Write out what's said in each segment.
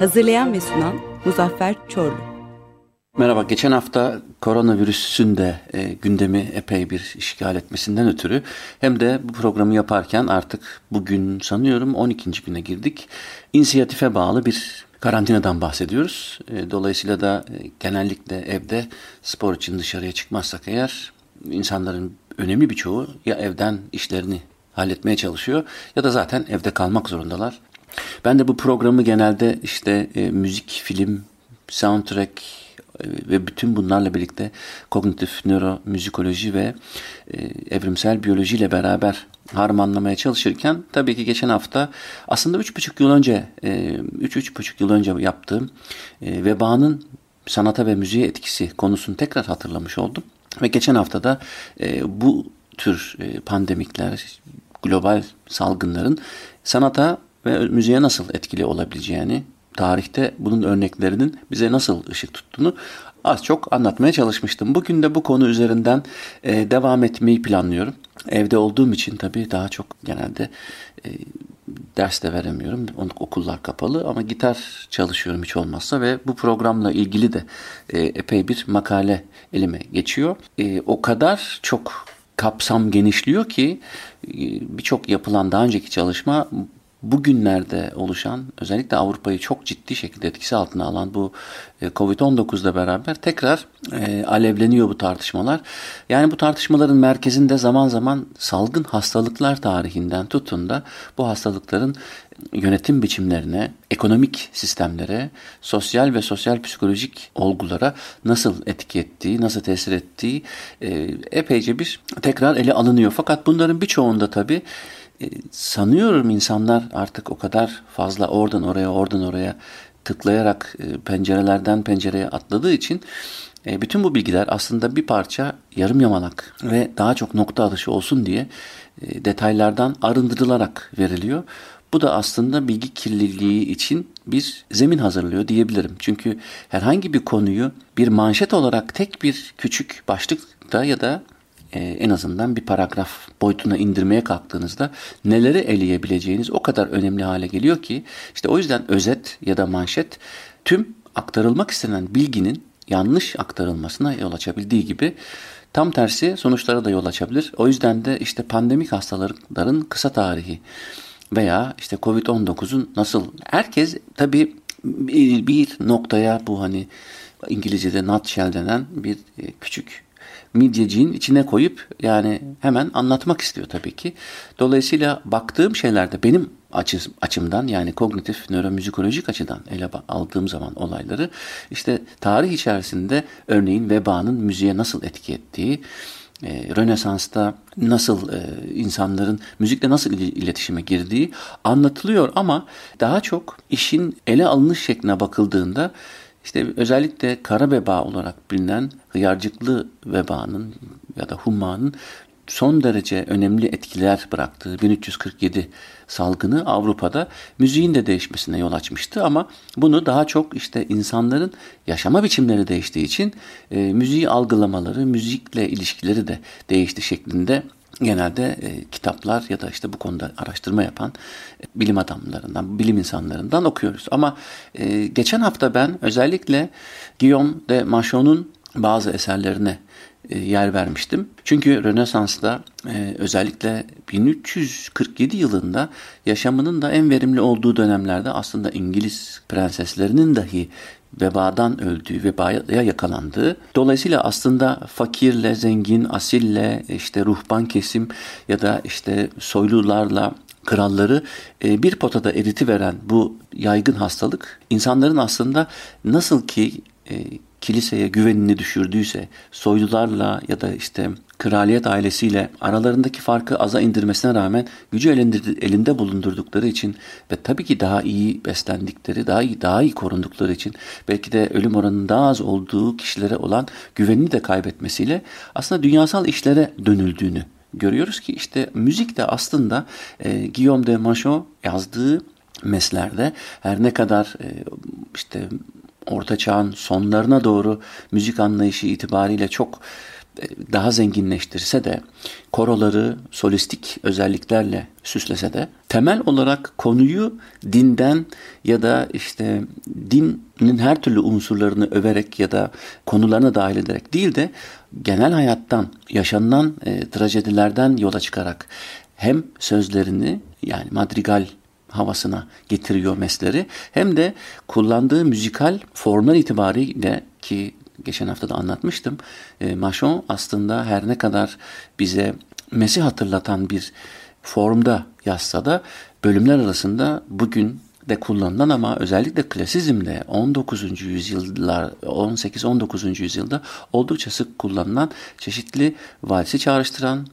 Hazırlayan ve sunan Muzaffer Çorlu. Merhaba, geçen hafta koronavirüsün de e, gündemi epey bir işgal etmesinden ötürü hem de bu programı yaparken artık bugün sanıyorum 12. güne girdik. İnisiyatife bağlı bir karantinadan bahsediyoruz. E, dolayısıyla da e, genellikle evde spor için dışarıya çıkmazsak eğer insanların önemli bir çoğu ya evden işlerini halletmeye çalışıyor ya da zaten evde kalmak zorundalar. Ben de bu programı genelde işte e, müzik, film, soundtrack e, ve bütün bunlarla birlikte kognitif nöromüzikoloji ve e, evrimsel biyoloji ile beraber harmanlamaya çalışırken tabii ki geçen hafta aslında 3,5 yıl önce 3-3,5 yıl önce yaptığım vebanın sanata ve müziğe etkisi konusunu tekrar hatırlamış oldum. Ve geçen hafta da bu tür pandemikler, global salgınların sanata ve müziğe nasıl etkili olabileceğini, tarihte bunun örneklerinin bize nasıl ışık tuttuğunu az çok anlatmaya çalışmıştım. Bugün de bu konu üzerinden e, devam etmeyi planlıyorum. Evde olduğum için tabii daha çok genelde e, ders de veremiyorum. Okullar kapalı ama gitar çalışıyorum hiç olmazsa ve bu programla ilgili de e, epey bir makale elime geçiyor. E, o kadar çok kapsam genişliyor ki e, birçok yapılan daha önceki çalışma bugünlerde oluşan özellikle Avrupa'yı çok ciddi şekilde etkisi altına alan bu e, Covid-19'la beraber tekrar e, alevleniyor bu tartışmalar. Yani bu tartışmaların merkezinde zaman zaman salgın hastalıklar tarihinden tutun da bu hastalıkların yönetim biçimlerine, ekonomik sistemlere, sosyal ve sosyal psikolojik olgulara nasıl etki ettiği, nasıl tesir ettiği e, epeyce bir tekrar ele alınıyor. Fakat bunların birçoğunda tabii sanıyorum insanlar artık o kadar fazla oradan oraya oradan oraya tıklayarak e, pencerelerden pencereye atladığı için e, bütün bu bilgiler aslında bir parça yarım yamalak ve daha çok nokta atışı olsun diye detaylardan arındırılarak veriliyor. Bu da aslında bilgi kirliliği için bir zemin hazırlıyor diyebilirim. Çünkü herhangi bir konuyu bir manşet olarak tek bir küçük başlıkta ya da e, en azından bir paragraf boyutuna indirmeye kalktığınızda neleri eleyebileceğiniz o kadar önemli hale geliyor ki işte o yüzden özet ya da manşet tüm aktarılmak istenen bilginin yanlış aktarılmasına yol açabildiği gibi tam tersi sonuçlara da yol açabilir. O yüzden de işte pandemik hastalıkların kısa tarihi veya işte Covid-19'un nasıl herkes tabii bir noktaya bu hani İngilizce'de nutshell denen bir e, küçük midyeciğin içine koyup yani hemen anlatmak istiyor tabii ki. Dolayısıyla baktığım şeylerde benim açı, açımdan yani kognitif nöromüzikolojik açıdan ele aldığım zaman olayları işte tarih içerisinde örneğin vebanın müziğe nasıl etki ettiği, e, Rönesans'ta nasıl e, insanların müzikle nasıl iletişime girdiği anlatılıyor ama daha çok işin ele alınış şekline bakıldığında işte özellikle kara veba olarak bilinen hıyarcıklı vebanın ya da hummanın son derece önemli etkiler bıraktığı 1347 salgını Avrupa'da müziğin de değişmesine yol açmıştı. Ama bunu daha çok işte insanların yaşama biçimleri değiştiği için e, müziği algılamaları, müzikle ilişkileri de değişti şeklinde genelde e, kitaplar ya da işte bu konuda araştırma yapan e, bilim adamlarından, bilim insanlarından okuyoruz. Ama e, geçen hafta ben özellikle Guillaume de Machon'un bazı eserlerine e, yer vermiştim. Çünkü Rönesans'ta e, özellikle 1347 yılında yaşamının da en verimli olduğu dönemlerde aslında İngiliz prenseslerinin dahi vebadan öldüğü, vebaya yakalandığı. Dolayısıyla aslında fakirle, zengin, asille, işte ruhban kesim ya da işte soylularla kralları e, bir potada eriti veren bu yaygın hastalık insanların aslında nasıl ki e, kiliseye güvenini düşürdüyse, soylularla ya da işte kraliyet ailesiyle aralarındaki farkı aza indirmesine rağmen gücü elinde bulundurdukları için ve tabii ki daha iyi beslendikleri, daha iyi, daha iyi korundukları için belki de ölüm oranının daha az olduğu kişilere olan güvenini de kaybetmesiyle aslında dünyasal işlere dönüldüğünü görüyoruz ki işte müzik de aslında e, Guillaume de Machaut yazdığı meslerde her ne kadar e, işte Orta Çağ'ın sonlarına doğru müzik anlayışı itibariyle çok e, daha zenginleştirse de koroları solistik özelliklerle süslese de temel olarak konuyu dinden ya da işte dinin her türlü unsurlarını överek ya da konularına dahil ederek değil de genel hayattan yaşanılan e, trajedilerden yola çıkarak hem sözlerini yani madrigal havasına getiriyor mesleri hem de kullandığı müzikal formlar itibariyle ki geçen hafta da anlatmıştım. E, Machon aslında her ne kadar bize Mesih hatırlatan bir formda yazsa da bölümler arasında bugün de kullanılan ama özellikle klasizmde 19. yüzyıllar 18-19. yüzyılda oldukça sık kullanılan çeşitli valsi çağrıştıran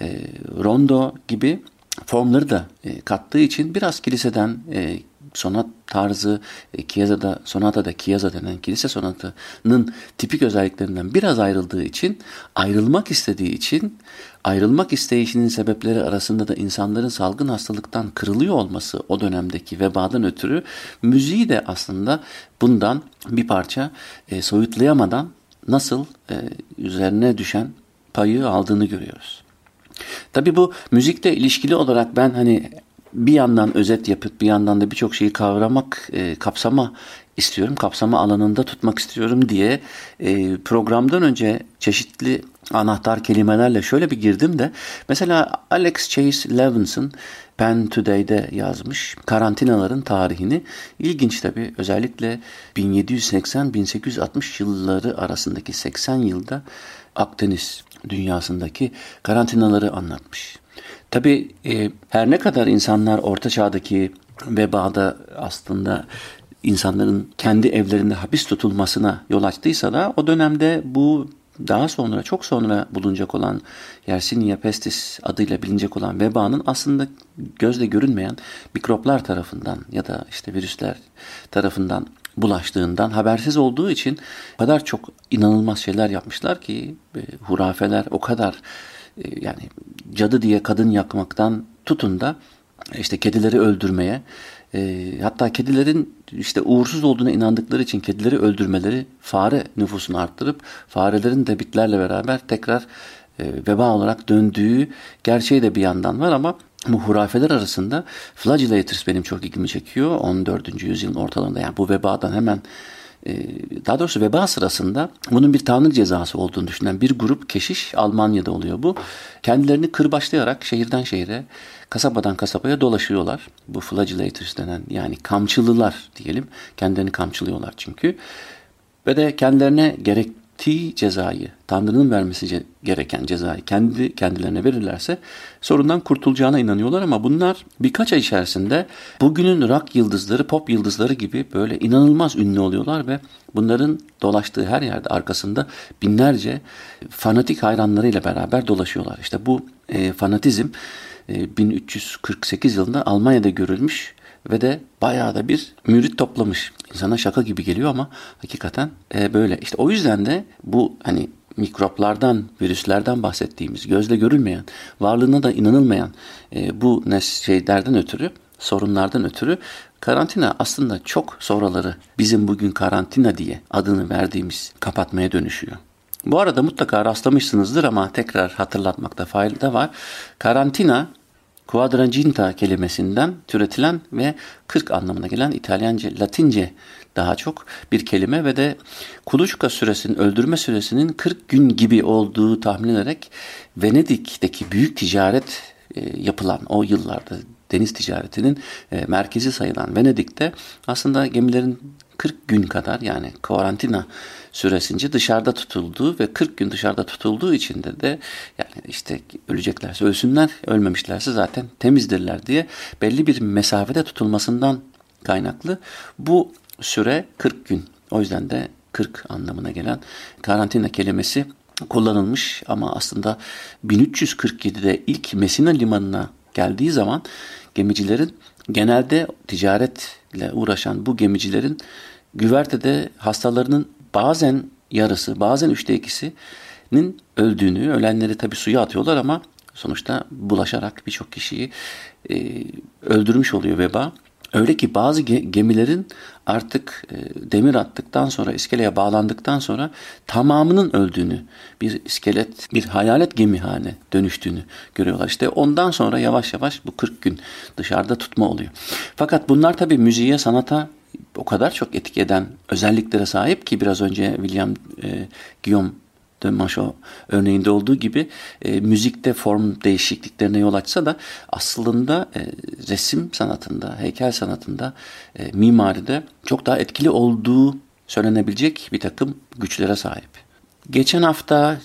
e, rondo gibi formları da e, kattığı için biraz kiliseden e, sonat tarzı e, Chiesa'da sonata da Chiesa denen kilise sonatının tipik özelliklerinden biraz ayrıldığı için ayrılmak istediği için ayrılmak isteyişinin sebepleri arasında da insanların salgın hastalıktan kırılıyor olması o dönemdeki vebadan ötürü müziği de aslında bundan bir parça e, soyutlayamadan nasıl e, üzerine düşen payı aldığını görüyoruz. Tabi bu müzikle ilişkili olarak ben hani bir yandan özet yapıp bir yandan da birçok şeyi kavramak, e, kapsama istiyorum, kapsama alanında tutmak istiyorum diye e, programdan önce çeşitli anahtar kelimelerle şöyle bir girdim de mesela Alex Chase Levinson Pen Today'de yazmış karantinaların tarihini. İlginç tabi özellikle 1780-1860 yılları arasındaki 80 yılda Akdeniz dünyasındaki karantinaları anlatmış. Tabi e, her ne kadar insanlar orta çağdaki vebada aslında insanların kendi evlerinde hapis tutulmasına yol açtıysa da o dönemde bu daha sonra çok sonra bulunacak olan Yersinia pestis adıyla bilinecek olan vebanın aslında gözle görünmeyen mikroplar tarafından ya da işte virüsler tarafından bulaştığından habersiz olduğu için o kadar çok inanılmaz şeyler yapmışlar ki e, hurafeler o kadar e, yani cadı diye kadın yakmaktan tutun da işte kedileri öldürmeye e, hatta kedilerin işte uğursuz olduğuna inandıkları için kedileri öldürmeleri fare nüfusunu arttırıp farelerin de bitlerle beraber tekrar e, veba olarak döndüğü gerçeği de bir yandan var ama bu hurafeler arasında flagellators benim çok ilgimi çekiyor. 14. yüzyılın ortalarında yani bu vebadan hemen e, daha doğrusu veba sırasında bunun bir tanrı cezası olduğunu düşünen bir grup keşiş Almanya'da oluyor bu. Kendilerini kırbaçlayarak şehirden şehire, kasabadan kasabaya dolaşıyorlar. Bu flagellators denen yani kamçılılar diyelim. Kendilerini kamçılıyorlar çünkü. Ve de kendilerine gerek gerektiği cezayı, Tanrı'nın vermesi gereken cezayı kendi kendilerine verirlerse sorundan kurtulacağına inanıyorlar ama bunlar birkaç ay içerisinde bugünün rock yıldızları, pop yıldızları gibi böyle inanılmaz ünlü oluyorlar ve bunların dolaştığı her yerde arkasında binlerce fanatik hayranlarıyla beraber dolaşıyorlar. İşte bu e, fanatizm e, 1348 yılında Almanya'da görülmüş ve de bayağı da bir mürit toplamış. İnsana şaka gibi geliyor ama hakikaten e, böyle. İşte o yüzden de bu hani mikroplardan, virüslerden bahsettiğimiz, gözle görülmeyen, varlığına da inanılmayan e, bu nes şeylerden ötürü, sorunlardan ötürü karantina aslında çok sonraları bizim bugün karantina diye adını verdiğimiz kapatmaya dönüşüyor. Bu arada mutlaka rastlamışsınızdır ama tekrar hatırlatmakta fayda var. Karantina Quadraginta kelimesinden türetilen ve 40 anlamına gelen İtalyanca, Latince daha çok bir kelime ve de kuluçka süresinin, öldürme süresinin 40 gün gibi olduğu tahmin ederek Venedik'teki büyük ticaret e, yapılan o yıllarda deniz ticaretinin e, merkezi sayılan Venedik'te aslında gemilerin 40 gün kadar yani karantina süresince dışarıda tutulduğu ve 40 gün dışarıda tutulduğu için de de yani işte öleceklerse ölsünler, ölmemişlerse zaten temizdirler diye belli bir mesafede tutulmasından kaynaklı bu süre 40 gün. O yüzden de 40 anlamına gelen karantina kelimesi kullanılmış ama aslında 1347'de ilk Messina limanına geldiği zaman gemicilerin genelde ticaretle uğraşan bu gemicilerin güvertede hastalarının bazen yarısı bazen üçte ikisinin öldüğünü, ölenleri tabi suya atıyorlar ama sonuçta bulaşarak birçok kişiyi e, öldürmüş oluyor veba. Öyle ki bazı gemilerin artık e, demir attıktan sonra iskeleye bağlandıktan sonra tamamının öldüğünü, bir iskelet, bir hayalet gemi haline dönüştüğünü görüyorlar. İşte ondan sonra yavaş yavaş bu 40 gün dışarıda tutma oluyor. Fakat bunlar tabii müziğe, sanata o kadar çok etki eden özelliklere sahip ki biraz önce William e, Guillaume de Macho örneğinde olduğu gibi e, müzikte form değişikliklerine yol açsa da aslında e, resim sanatında, heykel sanatında, e, mimaride çok daha etkili olduğu söylenebilecek bir takım güçlere sahip. Geçen hafta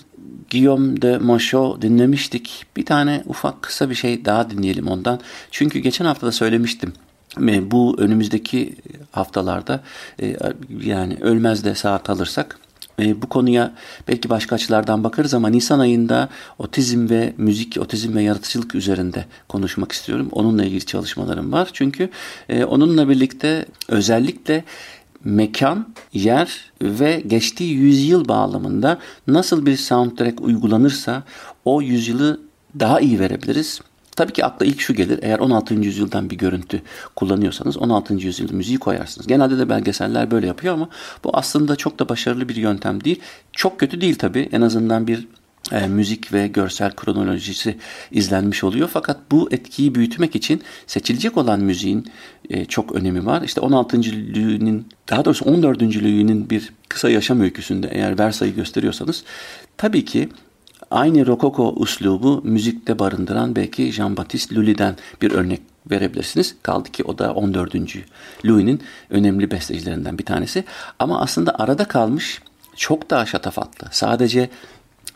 Guillaume de Macho dinlemiştik. Bir tane ufak kısa bir şey daha dinleyelim ondan. Çünkü geçen hafta da söylemiştim. Bu önümüzdeki haftalarda e, yani ölmez de sağ kalırsak e, bu konuya belki başka açılardan bakarız ama Nisan ayında otizm ve müzik, otizm ve yaratıcılık üzerinde konuşmak istiyorum. Onunla ilgili çalışmalarım var. Çünkü e, onunla birlikte özellikle mekan, yer ve geçtiği yüzyıl bağlamında nasıl bir soundtrack uygulanırsa o yüzyılı daha iyi verebiliriz. Tabii ki akla ilk şu gelir. Eğer 16. yüzyıldan bir görüntü kullanıyorsanız 16. yüzyılda müziği koyarsınız. Genelde de belgeseller böyle yapıyor ama bu aslında çok da başarılı bir yöntem değil. Çok kötü değil tabii. En azından bir e, müzik ve görsel kronolojisi izlenmiş oluyor. Fakat bu etkiyi büyütmek için seçilecek olan müziğin e, çok önemi var. İşte 16. lüğünün daha doğrusu 14. lüğünün bir kısa yaşam öyküsünde eğer Versa'yı gösteriyorsanız tabii ki Aynı rokoko uslubu müzikte barındıran belki Jean-Baptiste Lully'den bir örnek verebilirsiniz. Kaldı ki o da 14. Louis'nin önemli bestecilerinden bir tanesi. Ama aslında arada kalmış çok daha şatafatlı. Sadece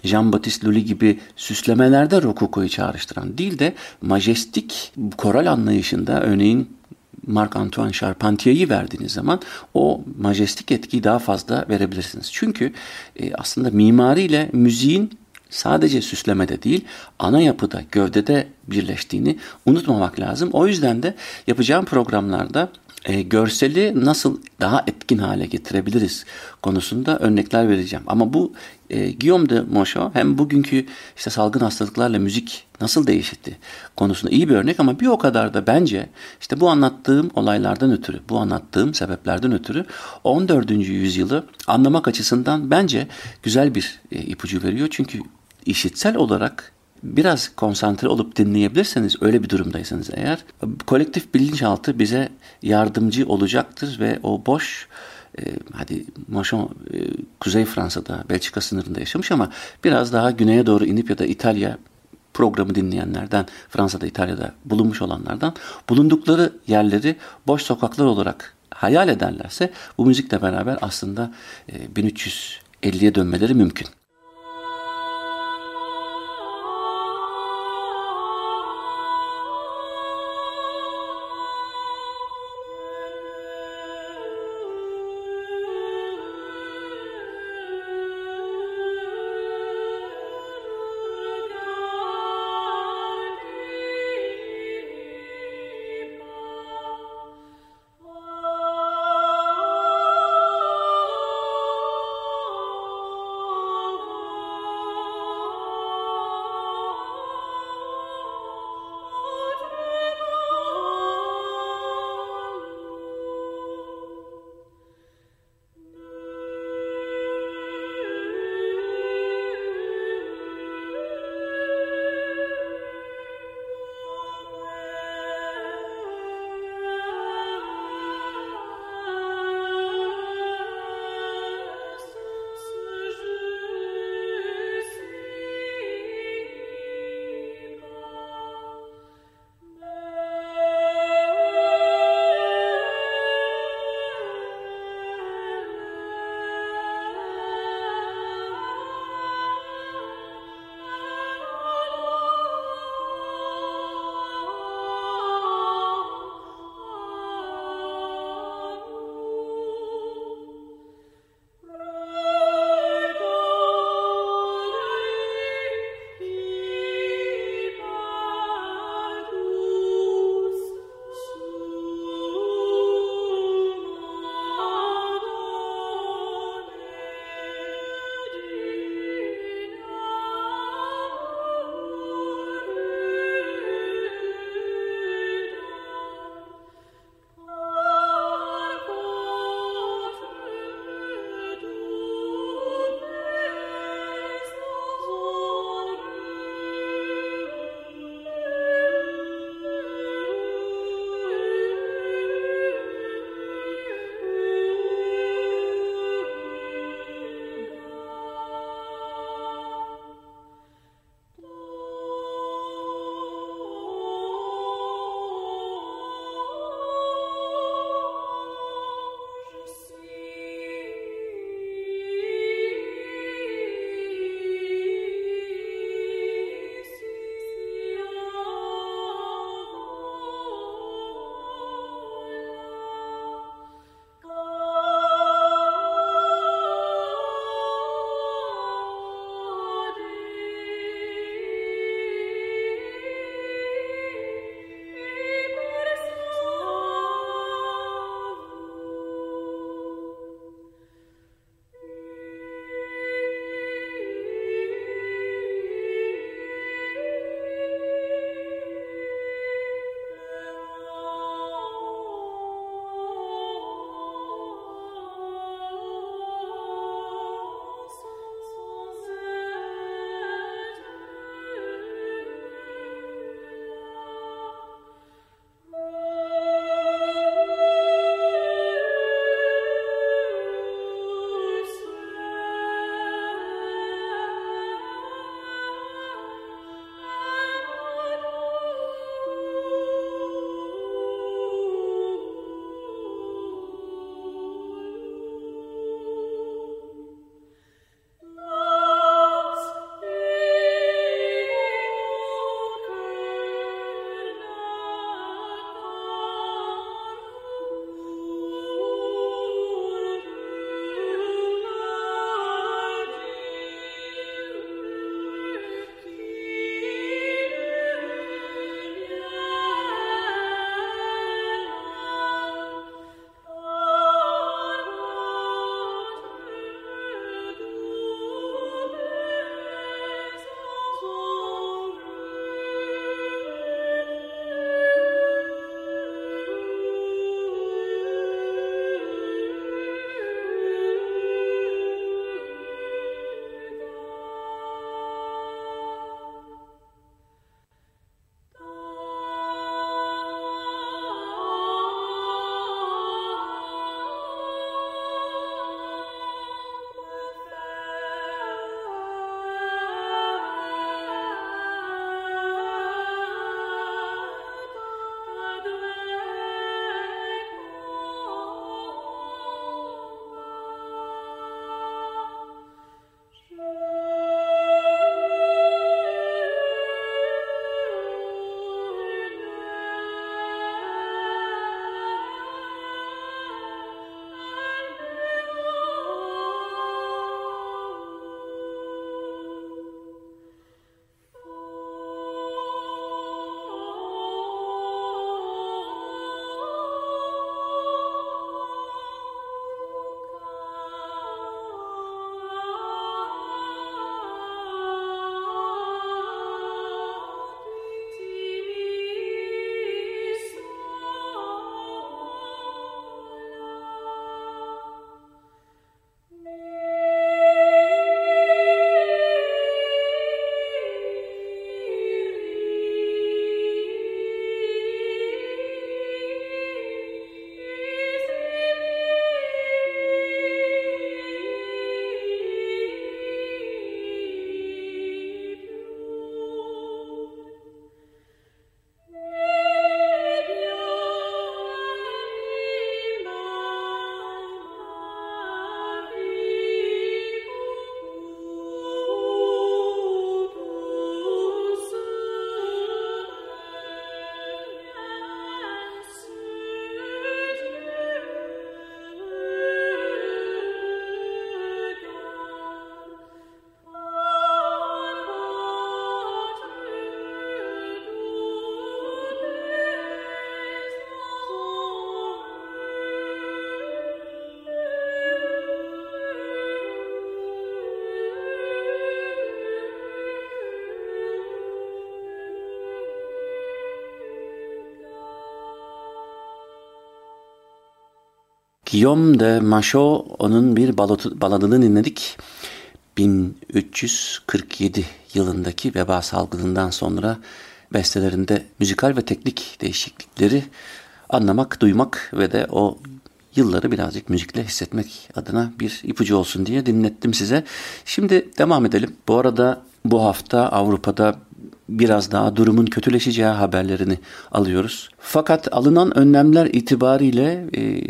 Jean-Baptiste Lully gibi süslemelerde rokokoyu çağrıştıran değil de majestik koral anlayışında örneğin Marc-Antoine Charpentier'i verdiğiniz zaman o majestik etkiyi daha fazla verebilirsiniz. Çünkü e, aslında mimariyle müziğin sadece süslemede değil ana yapıda, gövdede birleştiğini unutmamak lazım. O yüzden de yapacağım programlarda e, görseli nasıl daha etkin hale getirebiliriz konusunda örnekler vereceğim. Ama bu e, Guillaume de Mocho hem bugünkü işte salgın hastalıklarla müzik nasıl değişti konusunda iyi bir örnek ama bir o kadar da bence işte bu anlattığım olaylardan ötürü, bu anlattığım sebeplerden ötürü 14. yüzyılı anlamak açısından bence güzel bir e, ipucu veriyor. Çünkü işitsel olarak biraz konsantre olup dinleyebilirseniz öyle bir durumdaysanız eğer kolektif bilinçaltı bize yardımcı olacaktır ve o boş e, hadi Mochon e, Kuzey Fransa'da Belçika sınırında yaşamış ama biraz daha güneye doğru inip ya da İtalya programı dinleyenlerden Fransa'da İtalya'da bulunmuş olanlardan bulundukları yerleri boş sokaklar olarak hayal ederlerse bu müzikle beraber aslında e, 1350'ye dönmeleri mümkün. Guillaume de Machaut onun bir baladını dinledik. 1347 yılındaki veba salgınından sonra bestelerinde müzikal ve teknik değişiklikleri anlamak, duymak ve de o yılları birazcık müzikle hissetmek adına bir ipucu olsun diye dinlettim size. Şimdi devam edelim. Bu arada bu hafta Avrupa'da biraz daha durumun kötüleşeceği haberlerini alıyoruz. Fakat alınan önlemler itibariyle e,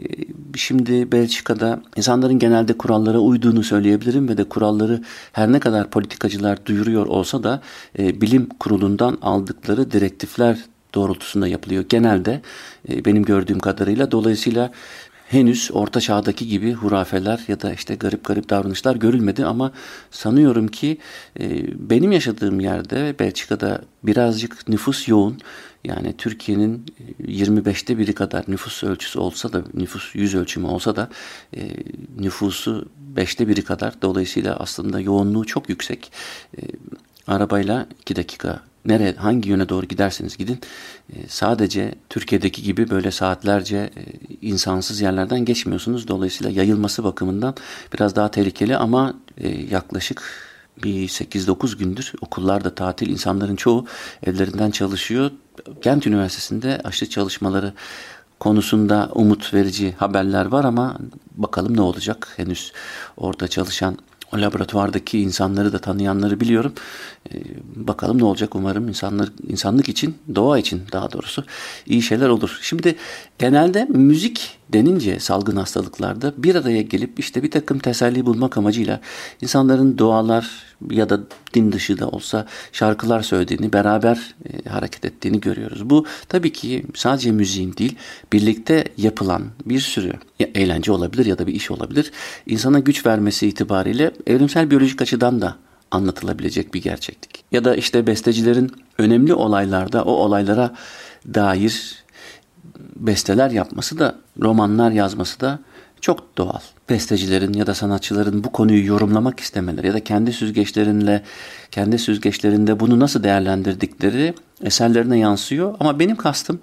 şimdi Belçika'da insanların genelde kurallara uyduğunu söyleyebilirim ve de kuralları her ne kadar politikacılar duyuruyor olsa da e, bilim kurulundan aldıkları direktifler doğrultusunda yapılıyor. Genelde e, benim gördüğüm kadarıyla dolayısıyla henüz orta çağdaki gibi hurafeler ya da işte garip garip davranışlar görülmedi ama sanıyorum ki e, benim yaşadığım yerde Belçika'da birazcık nüfus yoğun. Yani Türkiye'nin 25'te biri kadar nüfus ölçüsü olsa da nüfus yüz ölçümü olsa da e, nüfusu 5'te biri kadar dolayısıyla aslında yoğunluğu çok yüksek. E, arabayla 2 dakika nereye hangi yöne doğru giderseniz gidin e, sadece Türkiye'deki gibi böyle saatlerce e, insansız yerlerden geçmiyorsunuz. Dolayısıyla yayılması bakımından biraz daha tehlikeli ama e, yaklaşık bir 8-9 gündür okullarda tatil insanların çoğu evlerinden çalışıyor. Kent Üniversitesi'nde aşı çalışmaları konusunda umut verici haberler var ama bakalım ne olacak. Henüz orada çalışan o laboratuvardaki insanları da tanıyanları biliyorum. Ee, bakalım ne olacak umarım insanlar insanlık için, doğa için daha doğrusu iyi şeyler olur. Şimdi genelde müzik denince salgın hastalıklarda bir araya gelip işte bir takım teselli bulmak amacıyla insanların dualar ya da din dışı da olsa şarkılar söylediğini, beraber e, hareket ettiğini görüyoruz. Bu tabii ki sadece müziğin değil, birlikte yapılan bir sürü ya, eğlence olabilir ya da bir iş olabilir. İnsana güç vermesi itibariyle evrimsel biyolojik açıdan da anlatılabilecek bir gerçeklik. Ya da işte bestecilerin önemli olaylarda o olaylara dair besteler yapması da, romanlar yazması da çok doğal. Bestecilerin ya da sanatçıların bu konuyu yorumlamak istemeleri ya da kendi süzgeçlerinle, kendi süzgeçlerinde bunu nasıl değerlendirdikleri eserlerine yansıyor. Ama benim kastım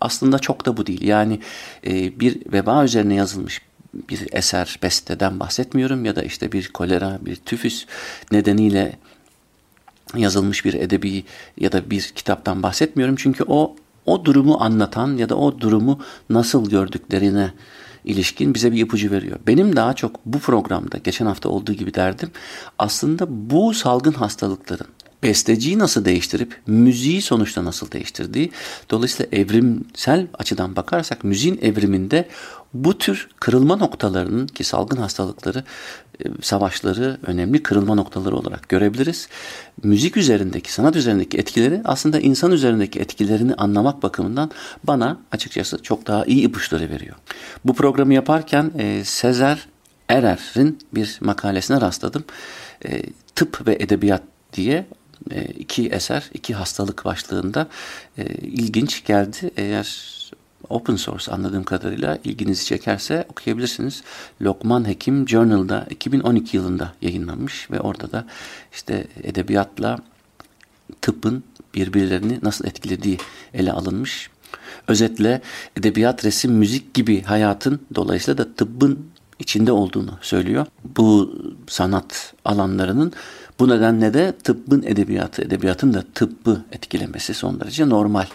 aslında çok da bu değil. Yani e, bir veba üzerine yazılmış bir eser, besteden bahsetmiyorum ya da işte bir kolera, bir tüfüs nedeniyle yazılmış bir edebi ya da bir kitaptan bahsetmiyorum. Çünkü o o durumu anlatan ya da o durumu nasıl gördüklerine ilişkin bize bir ipucu veriyor. Benim daha çok bu programda geçen hafta olduğu gibi derdim aslında bu salgın hastalıkların besteciyi nasıl değiştirip müziği sonuçta nasıl değiştirdiği. Dolayısıyla evrimsel açıdan bakarsak müziğin evriminde bu tür kırılma noktalarının ki salgın hastalıkları, savaşları önemli kırılma noktaları olarak görebiliriz. Müzik üzerindeki, sanat üzerindeki etkileri aslında insan üzerindeki etkilerini anlamak bakımından bana açıkçası çok daha iyi ipuçları veriyor. Bu programı yaparken e, Sezer Erer'in bir makalesine rastladım. E, tıp ve edebiyat diye e, iki eser, iki hastalık başlığında e, ilginç geldi. Eğer open source anladığım kadarıyla ilginizi çekerse okuyabilirsiniz. Lokman Hekim Journal'da 2012 yılında yayınlanmış ve orada da işte edebiyatla tıbbın birbirlerini nasıl etkilediği ele alınmış. Özetle edebiyat, resim, müzik gibi hayatın dolayısıyla da tıbbın içinde olduğunu söylüyor. Bu sanat alanlarının bu nedenle de tıbbın edebiyatı, edebiyatın da tıbbı etkilemesi son derece normal.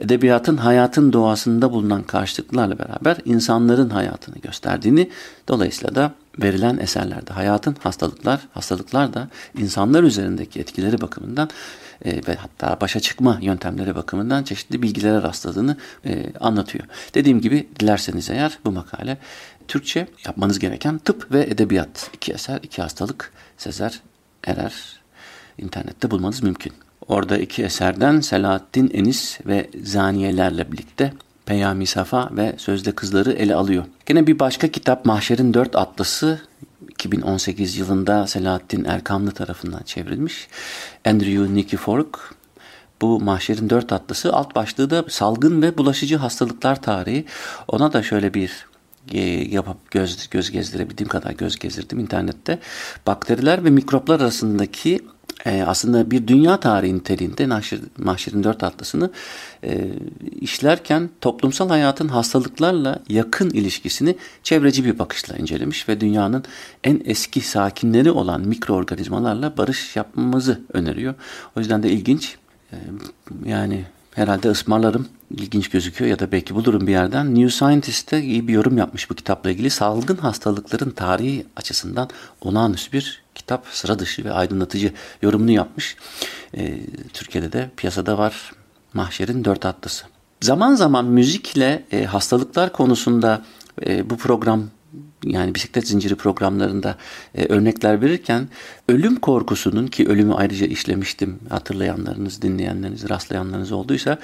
Edebiyatın hayatın doğasında bulunan karşılıklarla beraber insanların hayatını gösterdiğini dolayısıyla da verilen eserlerde hayatın hastalıklar, hastalıklar da insanlar üzerindeki etkileri bakımından e, ve hatta başa çıkma yöntemleri bakımından çeşitli bilgilere rastladığını e, anlatıyor. Dediğim gibi dilerseniz eğer bu makale Türkçe yapmanız gereken tıp ve edebiyat iki eser, iki hastalık Sezer Erer internette bulmanız mümkün. Orada iki eserden Selahattin Enis ve Zaniyelerle birlikte Peyami Safa ve Sözde Kızları ele alıyor. Gene bir başka kitap Mahşer'in Dört Atlası 2018 yılında Selahattin Erkamlı tarafından çevrilmiş. Andrew Nikiforuk bu Mahşer'in Dört Atlısı alt başlığı da salgın ve bulaşıcı hastalıklar tarihi. Ona da şöyle bir e, yapıp göz, göz gezdirebildiğim kadar göz gezdirdim internette. Bakteriler ve mikroplar arasındaki e, aslında bir dünya tarihi niteliğinde Mahşer, Mahşer'in dört atlısını e, işlerken toplumsal hayatın hastalıklarla yakın ilişkisini çevreci bir bakışla incelemiş ve dünyanın en eski sakinleri olan mikroorganizmalarla barış yapmamızı öneriyor. O yüzden de ilginç. E, yani herhalde ısmarlarım ilginç gözüküyor ya da belki bulurum bir yerden. New Scientist'te iyi bir yorum yapmış bu kitapla ilgili. Salgın hastalıkların tarihi açısından olağanüstü bir kitap. Sıra dışı ve aydınlatıcı yorumunu yapmış. Ee, Türkiye'de de piyasada var Mahşer'in Dört Atlısı. Zaman zaman müzikle e, hastalıklar konusunda e, bu program yani bisiklet zinciri programlarında e, örnekler verirken ölüm korkusunun ki ölümü ayrıca işlemiştim hatırlayanlarınız, dinleyenleriniz, rastlayanlarınız olduysa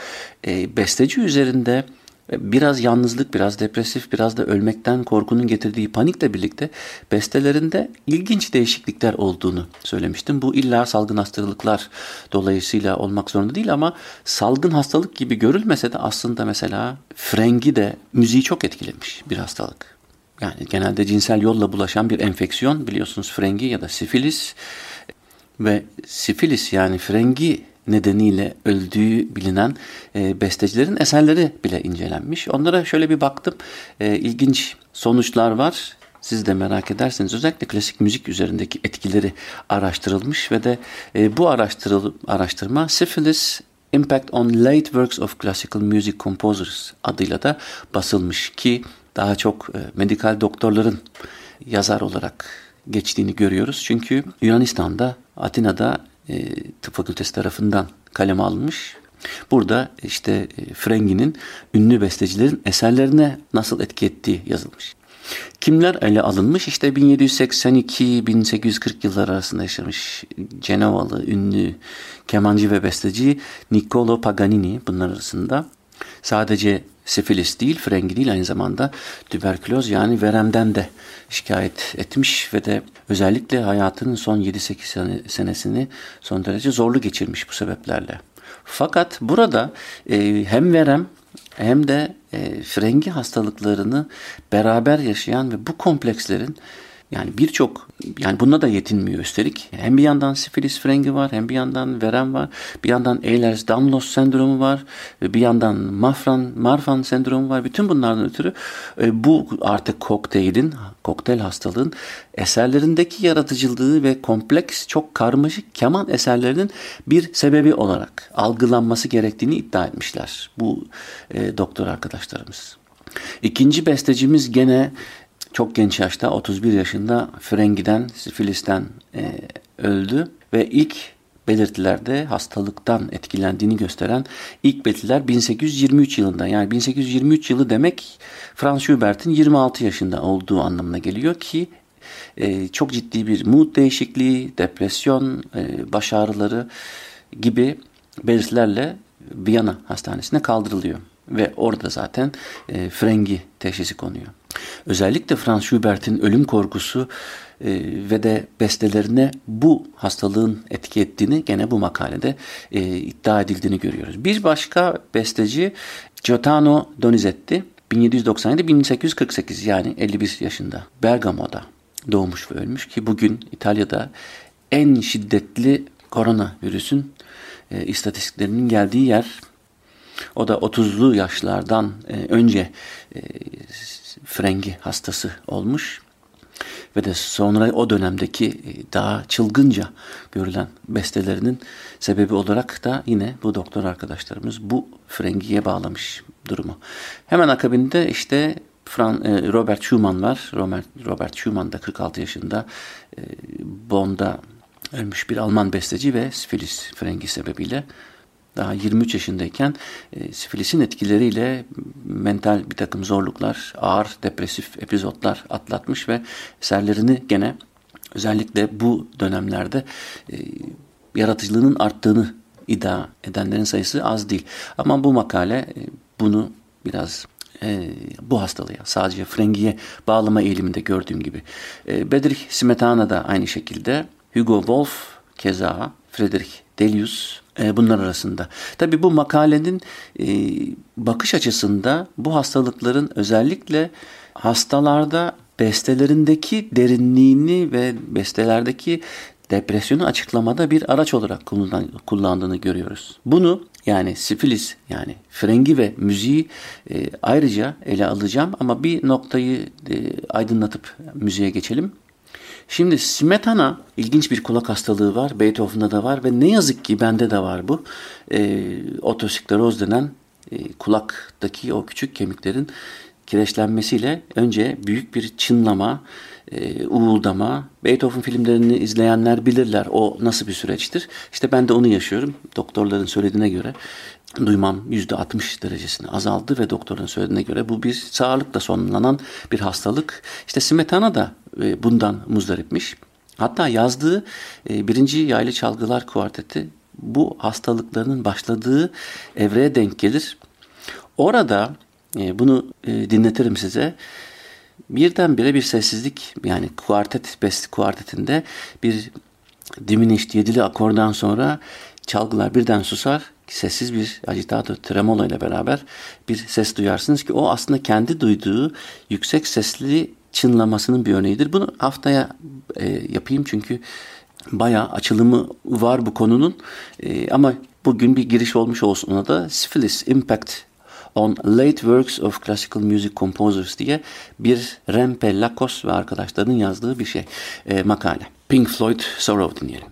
e, besteci üzerinde e, biraz yalnızlık, biraz depresif, biraz da ölmekten korkunun getirdiği panikle birlikte bestelerinde ilginç değişiklikler olduğunu söylemiştim. Bu illa salgın hastalıklar dolayısıyla olmak zorunda değil ama salgın hastalık gibi görülmese de aslında mesela frengi de müziği çok etkilemiş bir hastalık. Yani genelde cinsel yolla bulaşan bir enfeksiyon biliyorsunuz frengi ya da sifilis ve sifilis yani frengi nedeniyle öldüğü bilinen e, bestecilerin eserleri bile incelenmiş. Onlara şöyle bir baktım. E, ilginç sonuçlar var. Siz de merak ederseniz özellikle klasik müzik üzerindeki etkileri araştırılmış ve de e, bu araştırıl araştırma Syphilis Impact on Late Works of Classical Music Composers adıyla da basılmış ki daha çok e, medikal doktorların yazar olarak geçtiğini görüyoruz. Çünkü Yunanistan'da, Atina'da e, tıp fakültesi tarafından kaleme alınmış. Burada işte e, Frengi'nin ünlü bestecilerin eserlerine nasıl etki ettiği yazılmış. Kimler ele alınmış? İşte 1782-1840 yıllar arasında yaşamış Cenevalı ünlü kemancı ve besteci Niccolo Paganini bunlar arasında. Sadece sifilis değil, frengi değil aynı zamanda tüberküloz yani veremden de şikayet etmiş ve de özellikle hayatının son 7-8 senesini son derece zorlu geçirmiş bu sebeplerle. Fakat burada e, hem verem hem de e, frengi hastalıklarını beraber yaşayan ve bu komplekslerin yani birçok yani bununla da yetinmiyor üstelik. Hem bir yandan sifilis frengi var, hem bir yandan verem var, bir yandan Ehlers-Danlos sendromu var, bir yandan Marfan, Marfan sendromu var. Bütün bunlardan ötürü e, bu artık kokteylin, kokteyl hastalığın eserlerindeki yaratıcılığı ve kompleks çok karmaşık keman eserlerinin bir sebebi olarak algılanması gerektiğini iddia etmişler bu e, doktor arkadaşlarımız. İkinci bestecimiz gene çok genç yaşta 31 yaşında frengiden, sifilisten e, öldü ve ilk belirtilerde hastalıktan etkilendiğini gösteren ilk belirtiler 1823 yılında. Yani 1823 yılı demek Franz Schubert'in 26 yaşında olduğu anlamına geliyor ki e, çok ciddi bir mood değişikliği, depresyon, e, baş ağrıları gibi belirtilerle Viyana Hastanesi'ne kaldırılıyor. Ve orada zaten e, frengi teşhisi konuyor. Özellikle Franz Schubert'in ölüm korkusu e, ve de bestelerine bu hastalığın etki ettiğini gene bu makalede e, iddia edildiğini görüyoruz. Bir başka besteci Giotano Donizetti 1797-1848 yani 51 yaşında Bergamo'da doğmuş ve ölmüş ki bugün İtalya'da en şiddetli koronavirüsün e, istatistiklerinin geldiği yer o da 30'lu yaşlardan e, önce e, frengi hastası olmuş ve de sonra o dönemdeki e, daha çılgınca görülen bestelerinin sebebi olarak da yine bu doktor arkadaşlarımız bu frengiye bağlamış durumu. Hemen akabinde işte Robert Schumann var. Robert, Robert Schumann da 46 yaşında Bonn'da ölmüş bir Alman besteci ve sifilis frengi sebebiyle daha 23 yaşındayken e, sifilisin etkileriyle mental bir takım zorluklar, ağır depresif epizotlar atlatmış ve eserlerini gene özellikle bu dönemlerde e, yaratıcılığının arttığını iddia edenlerin sayısı az değil. Ama bu makale e, bunu biraz e, bu hastalığa sadece frengiye bağlama eğiliminde gördüğüm gibi. E, Bedrich Smetana da aynı şekilde, Hugo Wolf keza, Friedrich Delius bunlar arasında. Tabi bu makalenin e, bakış açısında bu hastalıkların özellikle hastalarda bestelerindeki derinliğini ve bestelerdeki depresyonu açıklamada bir araç olarak kullandığını görüyoruz. Bunu yani sifilis yani frengi ve müziği e, ayrıca ele alacağım ama bir noktayı e, aydınlatıp müziğe geçelim. Şimdi Smetana ilginç bir kulak hastalığı var. Beethoven'da da var ve ne yazık ki bende de var bu. E, otosikleroz denen e, kulaktaki o küçük kemiklerin kireçlenmesiyle önce büyük bir çınlama, e, uğuldama. Beethoven filmlerini izleyenler bilirler o nasıl bir süreçtir. İşte ben de onu yaşıyorum. Doktorların söylediğine göre duymam %60 derecesine azaldı ve doktorun söylediğine göre bu bir sağlıkla sonlanan bir hastalık. İşte Smetana da e, bundan muzdaripmiş. Hatta yazdığı e, birinci yaylı çalgılar kuarteti bu hastalıklarının başladığı evreye denk gelir. Orada e, bunu dinletirim size. Birdenbire bir sessizlik yani kuartet best kuartetinde bir diminished yedili akordan sonra çalgılar birden susar. Sessiz bir agitato tremolo ile beraber bir ses duyarsınız ki o aslında kendi duyduğu yüksek sesli çınlamasının bir örneğidir. Bunu haftaya e, yapayım çünkü bayağı açılımı var bu konunun. E, ama bugün bir giriş olmuş olsun ona da Syphilis Impact on Late Works of Classical Music Composers diye bir Rempe Lakos ve arkadaşlarının yazdığı bir şey e, makale. Pink Floyd Sorrow dinleyelim.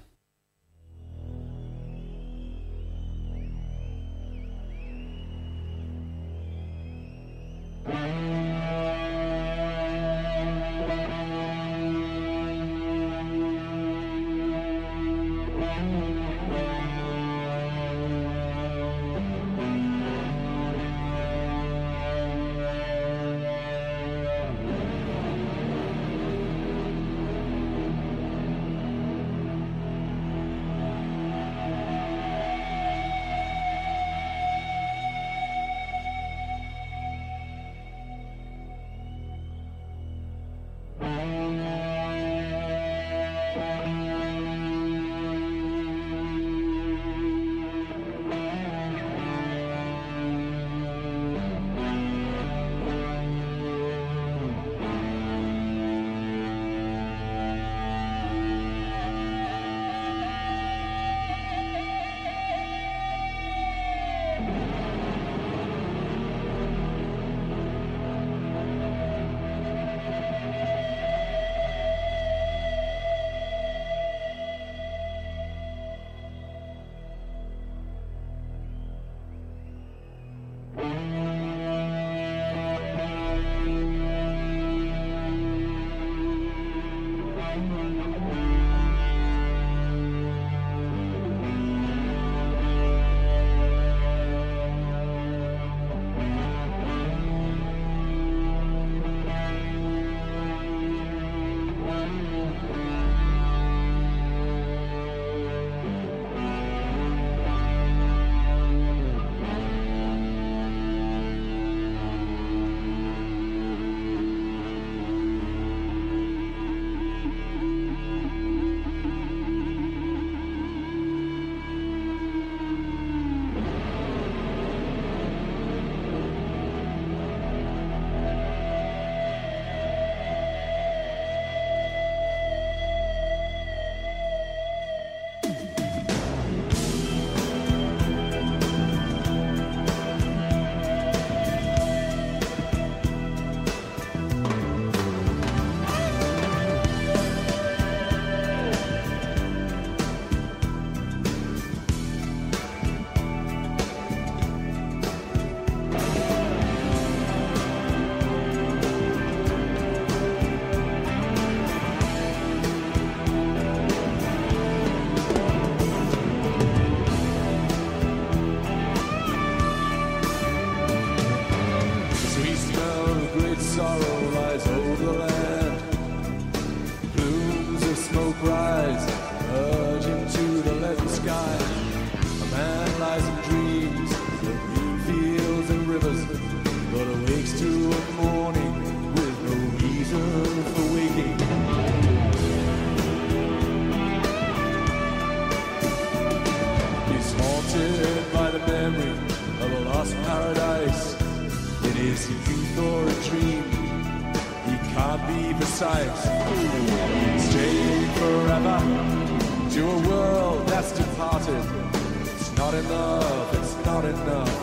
Stay forever to a world that's departed. It's not enough, it's not enough.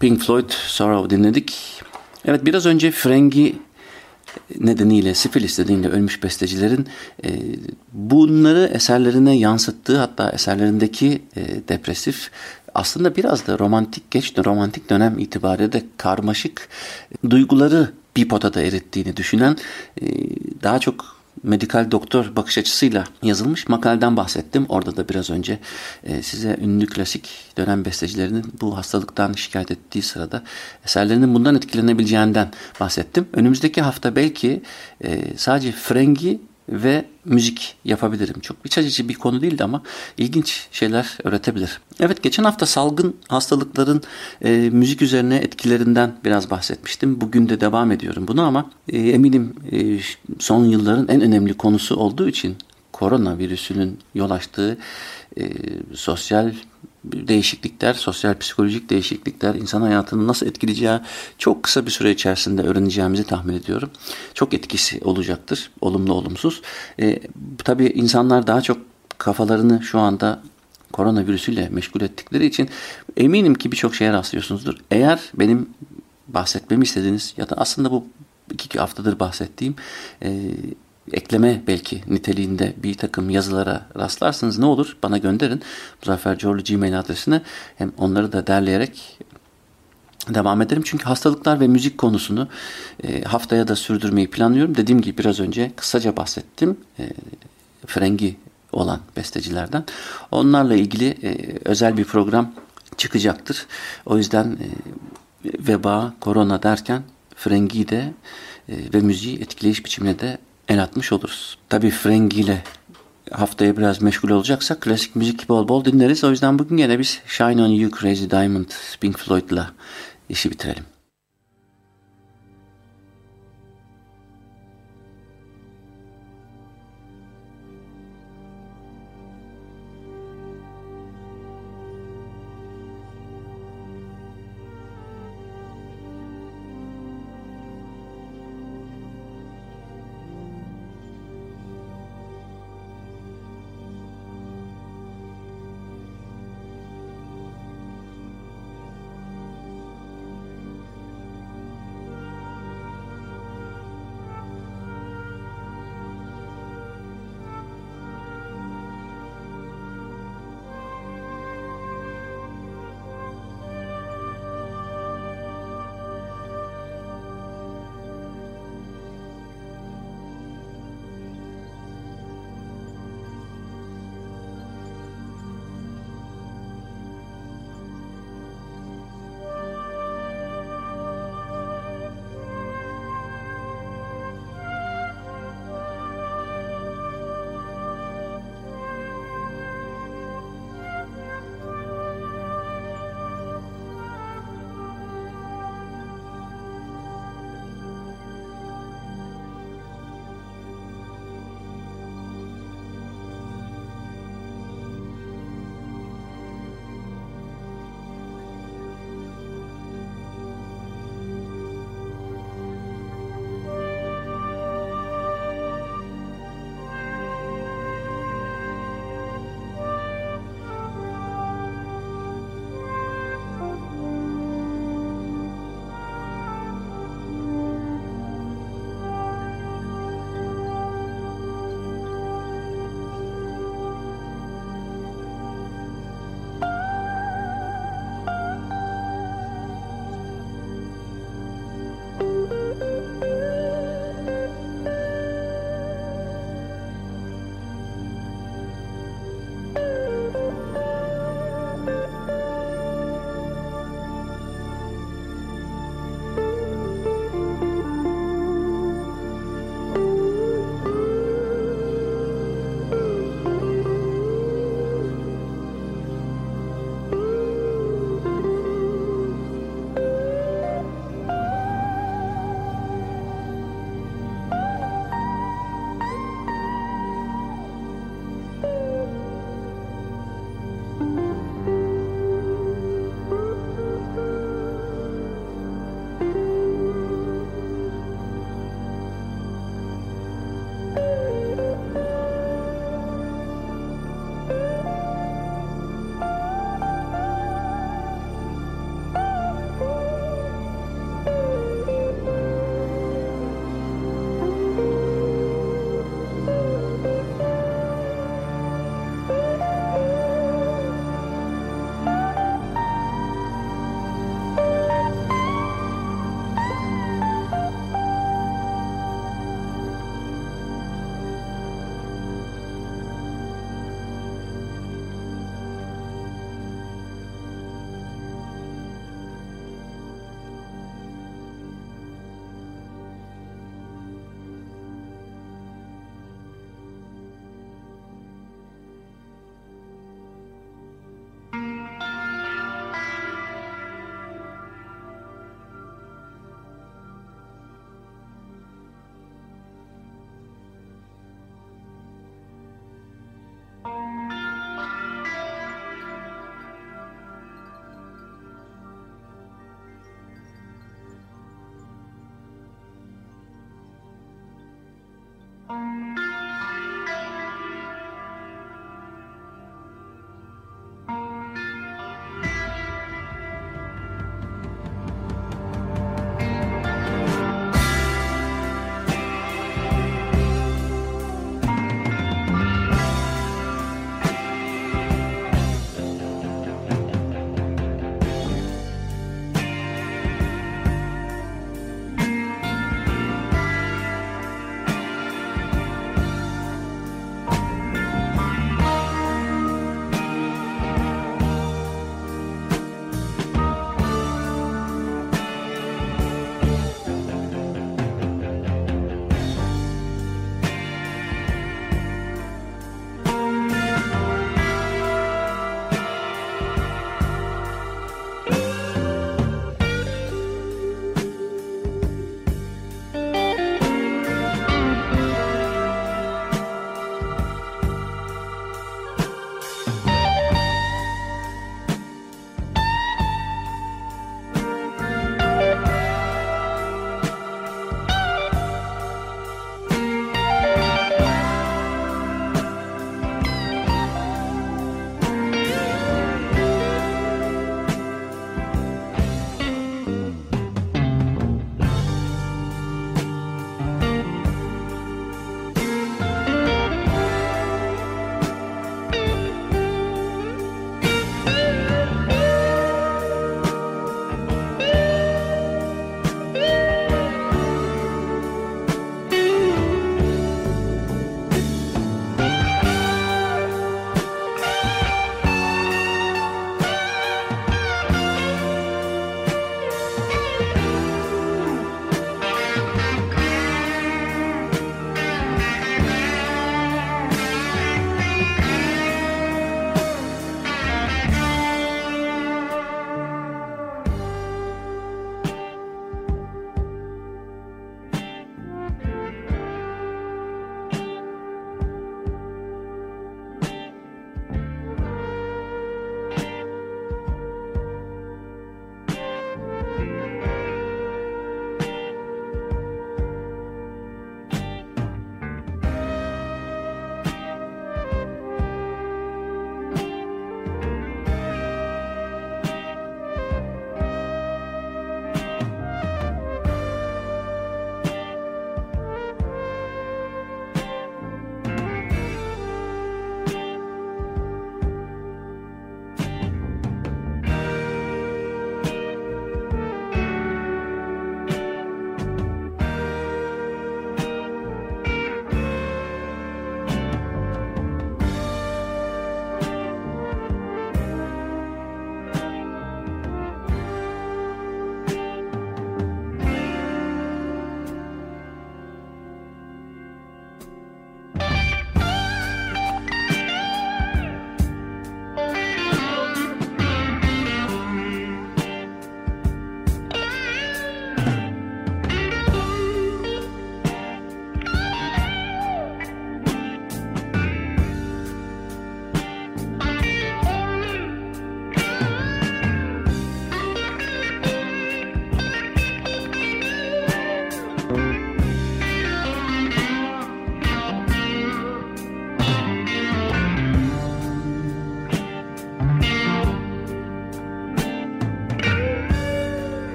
Pink Floyd Sorrow dinledik. Evet biraz önce Frengi nedeniyle, sifilis nedeniyle ölmüş bestecilerin e, bunları eserlerine yansıttığı hatta eserlerindeki e, depresif aslında biraz da romantik geç romantik dönem itibariyle de karmaşık duyguları bir potada erittiğini düşünen e, daha çok medikal doktor bakış açısıyla yazılmış makaleden bahsettim. Orada da biraz önce e, size ünlü klasik dönem bestecilerinin bu hastalıktan şikayet ettiği sırada eserlerinin bundan etkilenebileceğinden bahsettim. Önümüzdeki hafta belki e, sadece frengi ve müzik yapabilirim. Çok iç açıcı bir konu değildi ama ilginç şeyler öğretebilir. Evet geçen hafta salgın hastalıkların e, müzik üzerine etkilerinden biraz bahsetmiştim. Bugün de devam ediyorum bunu ama e, eminim e, son yılların en önemli konusu olduğu için koronavirüsünün yol açtığı e, sosyal değişiklikler, sosyal psikolojik değişiklikler insan hayatını nasıl etkileyeceği çok kısa bir süre içerisinde öğreneceğimizi tahmin ediyorum. Çok etkisi olacaktır, olumlu olumsuz. E, tabii insanlar daha çok kafalarını şu anda koronavirüsüyle meşgul ettikleri için eminim ki birçok şeye rastlıyorsunuzdur. Eğer benim bahsetmemi istediğiniz ya da aslında bu iki haftadır bahsettiğim e, ekleme belki niteliğinde bir takım yazılara rastlarsınız ne olur bana gönderin. Muzaffer Corlu Gmail adresine hem onları da derleyerek devam ederim. Çünkü hastalıklar ve müzik konusunu e, haftaya da sürdürmeyi planlıyorum. Dediğim gibi biraz önce kısaca bahsettim. E, frengi olan bestecilerden. Onlarla ilgili e, özel bir program çıkacaktır. O yüzden e, veba, korona derken frengi de ve müziği etkileyiş biçimine de el atmış oluruz. Tabii Frengi ile haftaya biraz meşgul olacaksak klasik müzik bol bol dinleriz. O yüzden bugün yine biz Shine On You Crazy Diamond Pink Floyd'la işi bitirelim.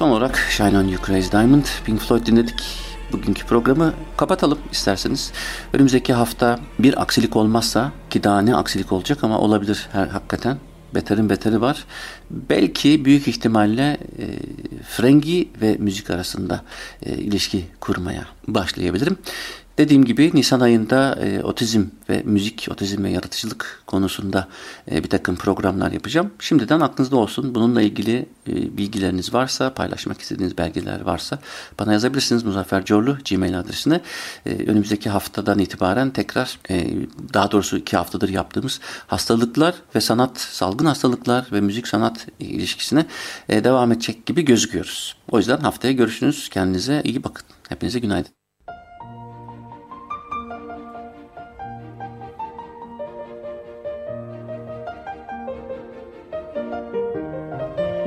Son olarak Shine On You Crazy Diamond, Pink Floyd dinledik. Bugünkü programı kapatalım isterseniz. Önümüzdeki hafta bir aksilik olmazsa ki daha ne aksilik olacak ama olabilir her, hakikaten. Beterin beteri var. Belki büyük ihtimalle e, frengi ve müzik arasında e, ilişki kurmaya başlayabilirim. Dediğim gibi Nisan ayında e, otizm ve müzik, otizm ve yaratıcılık konusunda e, bir takım programlar yapacağım. Şimdiden aklınızda olsun. Bununla ilgili e, bilgileriniz varsa, paylaşmak istediğiniz belgeler varsa bana yazabilirsiniz Muzaffer Corlu Gmail adresine. E, önümüzdeki haftadan itibaren tekrar e, daha doğrusu iki haftadır yaptığımız hastalıklar ve sanat, salgın hastalıklar ve müzik sanat ilişkisine e, devam edecek gibi gözüküyoruz. O yüzden haftaya görüşünüz. Kendinize iyi bakın. Hepinize günaydın.